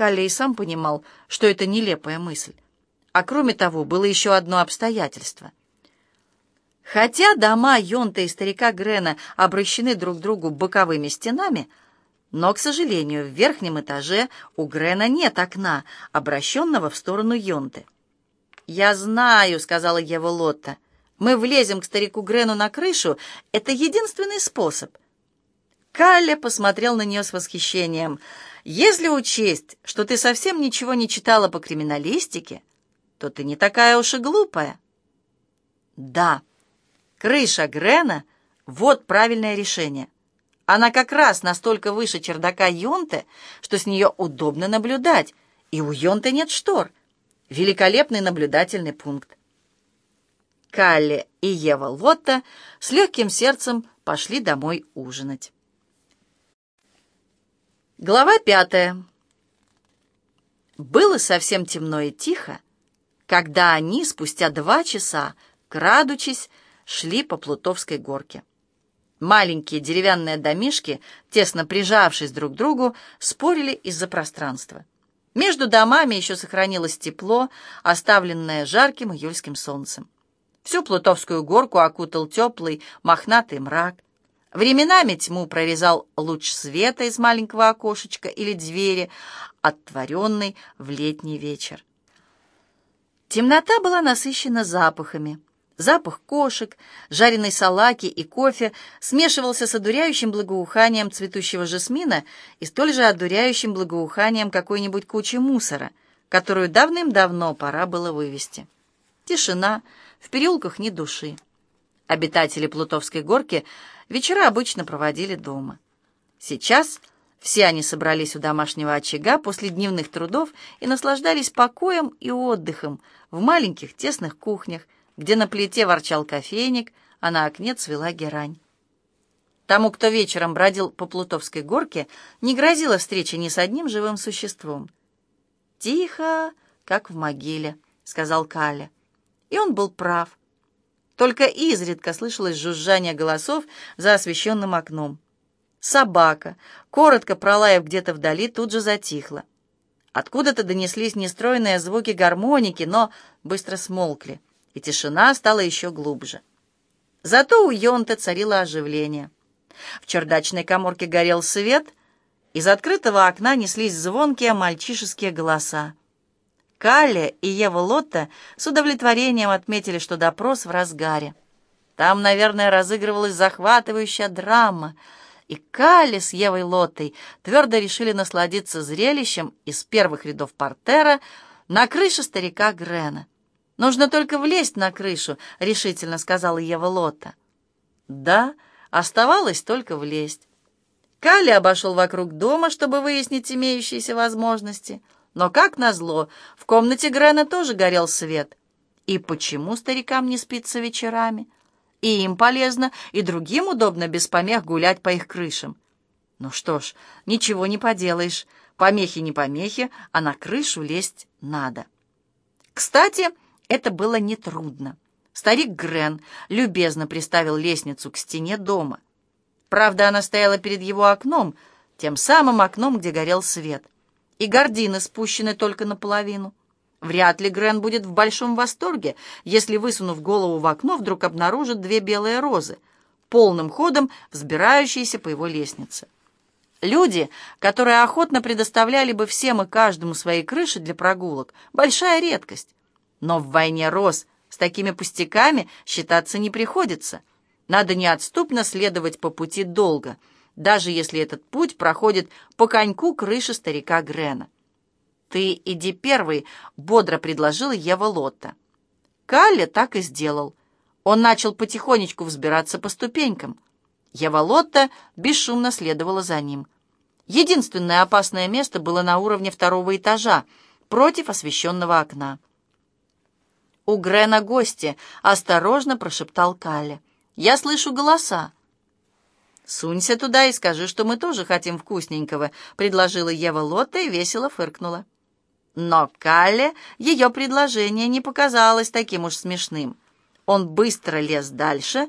Калли и сам понимал, что это нелепая мысль. А кроме того, было еще одно обстоятельство. Хотя дома Йонта и старика Грена обращены друг другу боковыми стенами, но, к сожалению, в верхнем этаже у Грена нет окна, обращенного в сторону Йонты. «Я знаю», — сказала Ева Лотта, — «мы влезем к старику Грену на крышу. Это единственный способ». Калле посмотрел на нее с восхищением. «Если учесть, что ты совсем ничего не читала по криминалистике, то ты не такая уж и глупая». «Да, крыша Грена — вот правильное решение». Она как раз настолько выше чердака Йонте, что с нее удобно наблюдать, и у Йонте нет штор. Великолепный наблюдательный пункт. Калли и Ева Лотта с легким сердцем пошли домой ужинать. Глава пятая. Было совсем темно и тихо, когда они спустя два часа, крадучись, шли по Плутовской горке. Маленькие деревянные домишки, тесно прижавшись друг к другу, спорили из-за пространства. Между домами еще сохранилось тепло, оставленное жарким июльским солнцем. Всю Плутовскую горку окутал теплый мохнатый мрак. Временами тьму прорезал луч света из маленького окошечка или двери, оттворенный в летний вечер. Темнота была насыщена запахами. Запах кошек, жареной салаки и кофе смешивался с одуряющим благоуханием цветущего жасмина и столь же одуряющим благоуханием какой-нибудь кучи мусора, которую давным-давно пора было вывести. Тишина, в переулках ни души. Обитатели Плутовской горки вечера обычно проводили дома. Сейчас все они собрались у домашнего очага после дневных трудов и наслаждались покоем и отдыхом в маленьких тесных кухнях, где на плите ворчал кофейник, а на окне цвела герань. Тому, кто вечером бродил по Плутовской горке, не грозила встреча ни с одним живым существом. «Тихо, как в могиле», — сказал Каля. И он был прав. Только изредка слышалось жужжание голосов за освещенным окном. Собака, коротко пролаяв где-то вдали, тут же затихла. Откуда-то донеслись нестройные звуки гармоники, но быстро смолкли и тишина стала еще глубже. Зато у Йонта царило оживление. В чердачной коморке горел свет, из открытого окна неслись звонкие мальчишеские голоса. Калли и Ева Лотта с удовлетворением отметили, что допрос в разгаре. Там, наверное, разыгрывалась захватывающая драма, и Калли с Евой Лоттой твердо решили насладиться зрелищем из первых рядов портера на крыше старика Грена. «Нужно только влезть на крышу», — решительно сказала Ева Лотта. Да, оставалось только влезть. Калли обошел вокруг дома, чтобы выяснить имеющиеся возможности. Но, как назло, в комнате Грена тоже горел свет. И почему старикам не спится вечерами? И им полезно, и другим удобно без помех гулять по их крышам. Ну что ж, ничего не поделаешь. Помехи не помехи, а на крышу лезть надо. Кстати, это было нетрудно. Старик Грен любезно приставил лестницу к стене дома. Правда, она стояла перед его окном, тем самым окном, где горел свет. И гардины спущены только наполовину. Вряд ли Грен будет в большом восторге, если, высунув голову в окно, вдруг обнаружит две белые розы, полным ходом взбирающиеся по его лестнице. Люди, которые охотно предоставляли бы всем и каждому свои крыши для прогулок, большая редкость. Но в войне роз с такими пустяками считаться не приходится. Надо неотступно следовать по пути долго, даже если этот путь проходит по коньку крыши старика Грена. «Ты иди первый», — бодро предложила Ева Лотта. Калли так и сделал. Он начал потихонечку взбираться по ступенькам. Ева Лотта бесшумно следовала за ним. Единственное опасное место было на уровне второго этажа, против освещенного окна. «У Грена гости», — осторожно прошептал Калли. «Я слышу голоса». «Сунься туда и скажи, что мы тоже хотим вкусненького», — предложила Ева Лотта и весело фыркнула. Но Калле ее предложение не показалось таким уж смешным. Он быстро лез дальше,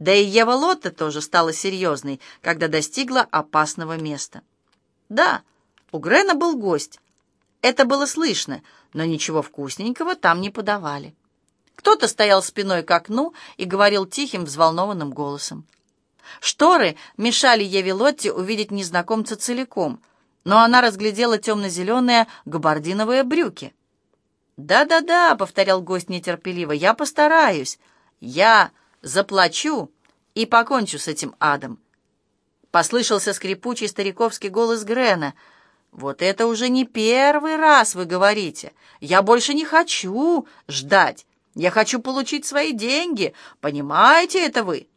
да и Ева Лотта тоже стала серьезной, когда достигла опасного места. Да, у Грена был гость, Это было слышно, но ничего вкусненького там не подавали. Кто-то стоял спиной к окну и говорил тихим, взволнованным голосом. Шторы мешали Еве Лотте увидеть незнакомца целиком, но она разглядела темно-зеленые габардиновые брюки. «Да-да-да», — повторял гость нетерпеливо, — «я постараюсь. Я заплачу и покончу с этим адом». Послышался скрипучий стариковский голос Грена. «Вот это уже не первый раз вы говорите. Я больше не хочу ждать. Я хочу получить свои деньги. Понимаете это вы?»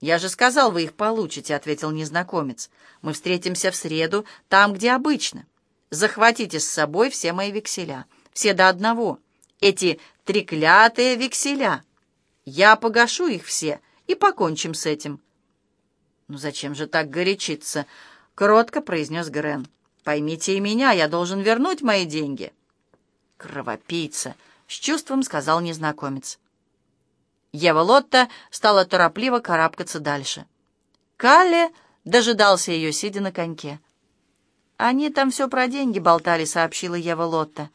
«Я же сказал, вы их получите», — ответил незнакомец. «Мы встретимся в среду там, где обычно. Захватите с собой все мои векселя, все до одного. Эти треклятые векселя. Я погашу их все и покончим с этим». «Ну зачем же так горячиться?» — кротко произнес Грен. «Поймите и меня, я должен вернуть мои деньги». «Кровопийца!» — с чувством сказал незнакомец. Ева Лотта стала торопливо карабкаться дальше. Калле дожидался ее, сидя на коньке. «Они там все про деньги болтали», — сообщила Ева Лотта.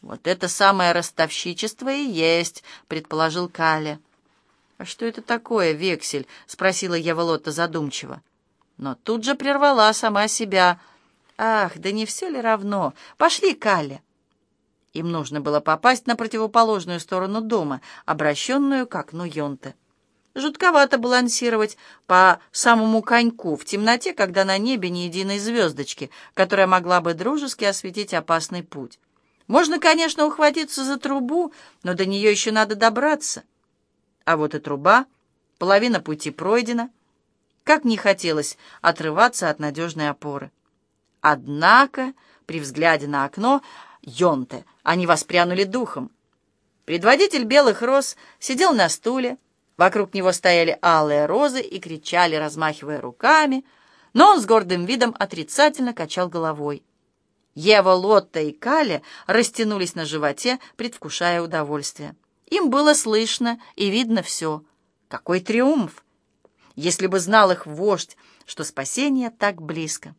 «Вот это самое ростовщичество и есть», — предположил Калле. «А что это такое, вексель?» — спросила Ева Лотта задумчиво. Но тут же прервала сама себя. «Ах, да не все ли равно? Пошли, Калле!» Им нужно было попасть на противоположную сторону дома, обращенную к окну Йонте. Жутковато балансировать по самому коньку в темноте, когда на небе ни единой звездочки, которая могла бы дружески осветить опасный путь. Можно, конечно, ухватиться за трубу, но до нее еще надо добраться. А вот и труба, половина пути пройдена. Как не хотелось отрываться от надежной опоры. Однако, при взгляде на окно, Йонте. Они воспрянули духом. Предводитель белых роз сидел на стуле, вокруг него стояли алые розы и кричали, размахивая руками, но он с гордым видом отрицательно качал головой. Ева, Лотта и Каля растянулись на животе, предвкушая удовольствие. Им было слышно и видно все. Какой триумф! Если бы знал их вождь, что спасение так близко.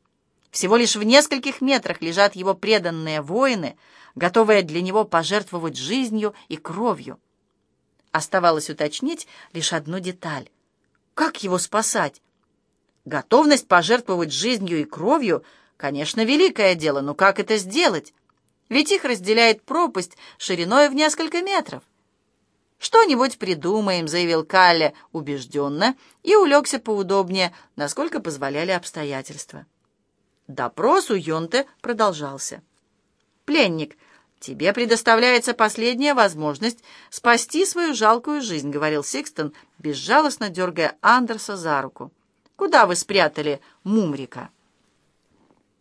Всего лишь в нескольких метрах лежат его преданные воины, готовые для него пожертвовать жизнью и кровью. Оставалось уточнить лишь одну деталь. Как его спасать? Готовность пожертвовать жизнью и кровью, конечно, великое дело, но как это сделать? Ведь их разделяет пропасть шириной в несколько метров. «Что-нибудь придумаем», — заявил Калле убежденно и улегся поудобнее, насколько позволяли обстоятельства. Допрос у Йонте продолжался. «Пленник, тебе предоставляется последняя возможность спасти свою жалкую жизнь», — говорил Сикстон, безжалостно дергая Андерса за руку. «Куда вы спрятали Мумрика?»